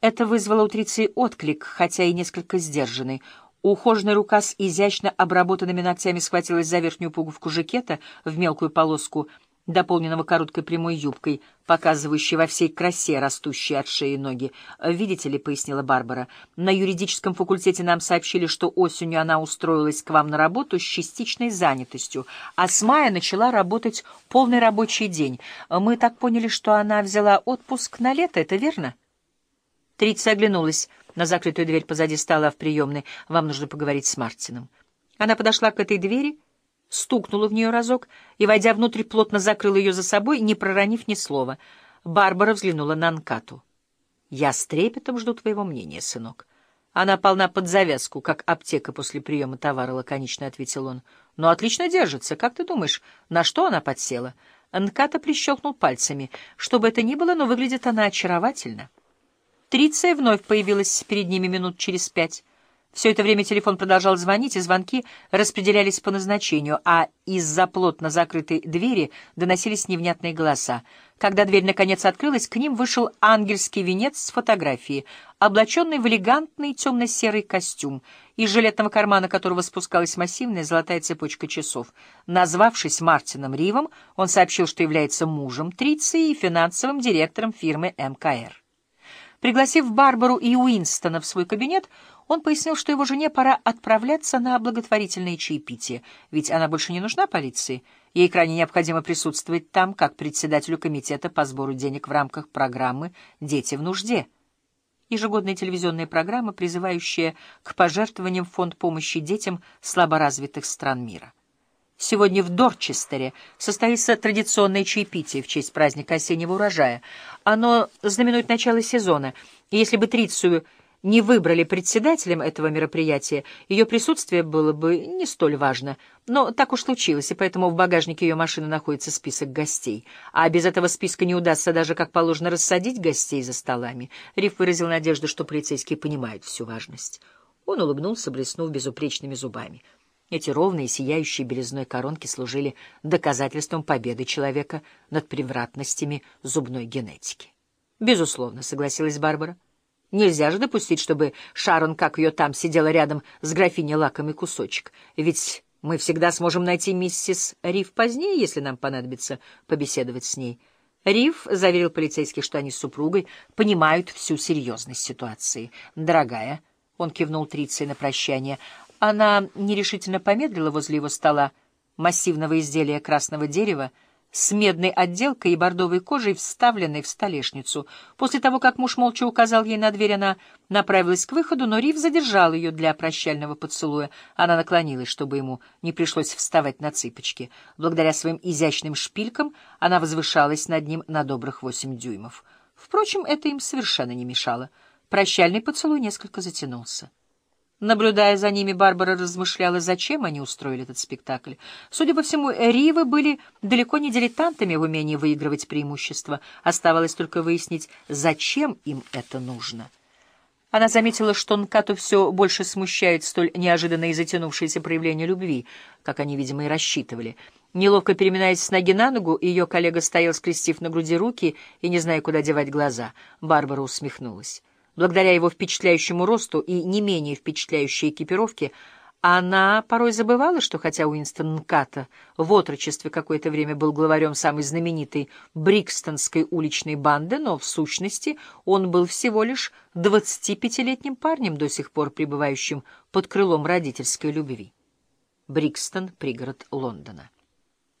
Это вызвало у Триции отклик, хотя и несколько сдержанный. Ухоженная рука с изящно обработанными ногтями схватилась за верхнюю пуговку жакета в мелкую полоску, дополненного короткой прямой юбкой, показывающей во всей красе растущие от шеи ноги. «Видите ли», — пояснила Барбара, — «на юридическом факультете нам сообщили, что осенью она устроилась к вам на работу с частичной занятостью, а с мая начала работать полный рабочий день. Мы так поняли, что она взяла отпуск на лето, это верно?» Трица оглянулась на закрытую дверь позади стола в приемной. «Вам нужно поговорить с Мартином». Она подошла к этой двери, стукнула в нее разок и, войдя внутрь, плотно закрыла ее за собой, не проронив ни слова. Барбара взглянула на Анкату. «Я с трепетом жду твоего мнения, сынок». Она полна под завязку, как аптека после приема товара, — лаконично ответил он. — Но отлично держится. Как ты думаешь, на что она подсела? Анката прищелкнул пальцами. Что бы это ни было, но выглядит она очаровательно. Триция вновь появилась перед ними минут через пять. Все это время телефон продолжал звонить, и звонки распределялись по назначению, а из-за плотно закрытой двери доносились невнятные голоса. Когда дверь наконец открылась, к ним вышел ангельский венец с фотографией, облаченный в элегантный темно-серый костюм, из жилетного кармана которого спускалась массивная золотая цепочка часов. Назвавшись Мартином Ривом, он сообщил, что является мужем Триции и финансовым директором фирмы МКР. Пригласив Барбару и Уинстона в свой кабинет, он пояснил, что его жене пора отправляться на благотворительные чаепития, ведь она больше не нужна полиции. Ей крайне необходимо присутствовать там, как председателю комитета по сбору денег в рамках программы «Дети в нужде». Ежегодная телевизионная программа, призывающая к пожертвованиям в фонд помощи детям слаборазвитых стран мира. Сегодня в Дорчестере состоится традиционное чаепитие в честь праздника осеннего урожая. Оно знаменует начало сезона, и если бы Трицию не выбрали председателем этого мероприятия, ее присутствие было бы не столь важно. Но так уж случилось, и поэтому в багажнике ее машины находится список гостей. А без этого списка не удастся даже как положено рассадить гостей за столами. Риф выразил надежду, что полицейские понимают всю важность. Он улыбнулся, блеснув безупречными зубами. Эти ровные, сияющие белизной коронки служили доказательством победы человека над превратностями зубной генетики. «Безусловно», — согласилась Барбара. «Нельзя же допустить, чтобы Шарон, как ее там, сидела рядом с графиней лакомый кусочек. Ведь мы всегда сможем найти миссис Риф позднее, если нам понадобится побеседовать с ней». Риф заверил полицейских, что они с супругой понимают всю серьезность ситуации. «Дорогая», — он кивнул Трицией на прощание, она нерешительно помедлила возле его стола, массивного изделия красного дерева, с медной отделкой и бордовой кожей, вставленной в столешницу. После того, как муж молча указал ей на дверь, она направилась к выходу, но Рив задержал ее для прощального поцелуя. Она наклонилась, чтобы ему не пришлось вставать на цыпочки. Благодаря своим изящным шпилькам она возвышалась над ним на добрых восемь дюймов. Впрочем, это им совершенно не мешало. Прощальный поцелуй несколько затянулся. Наблюдая за ними, Барбара размышляла, зачем они устроили этот спектакль. Судя по всему, Ривы были далеко не дилетантами в умении выигрывать преимущества. Оставалось только выяснить, зачем им это нужно. Она заметила, что Нкату все больше смущает столь неожиданное и затянувшееся проявление любви, как они, видимо, и рассчитывали. Неловко переминаясь с ноги на ногу, ее коллега стоял, скрестив на груди руки и не зная, куда девать глаза. Барбара усмехнулась. Благодаря его впечатляющему росту и не менее впечатляющей экипировке, она порой забывала, что хотя Уинстон Нката в отрочестве какое-то время был главарем самой знаменитой Брикстонской уличной банды, но в сущности он был всего лишь 25-летним парнем, до сих пор пребывающим под крылом родительской любви. Брикстон — пригород Лондона.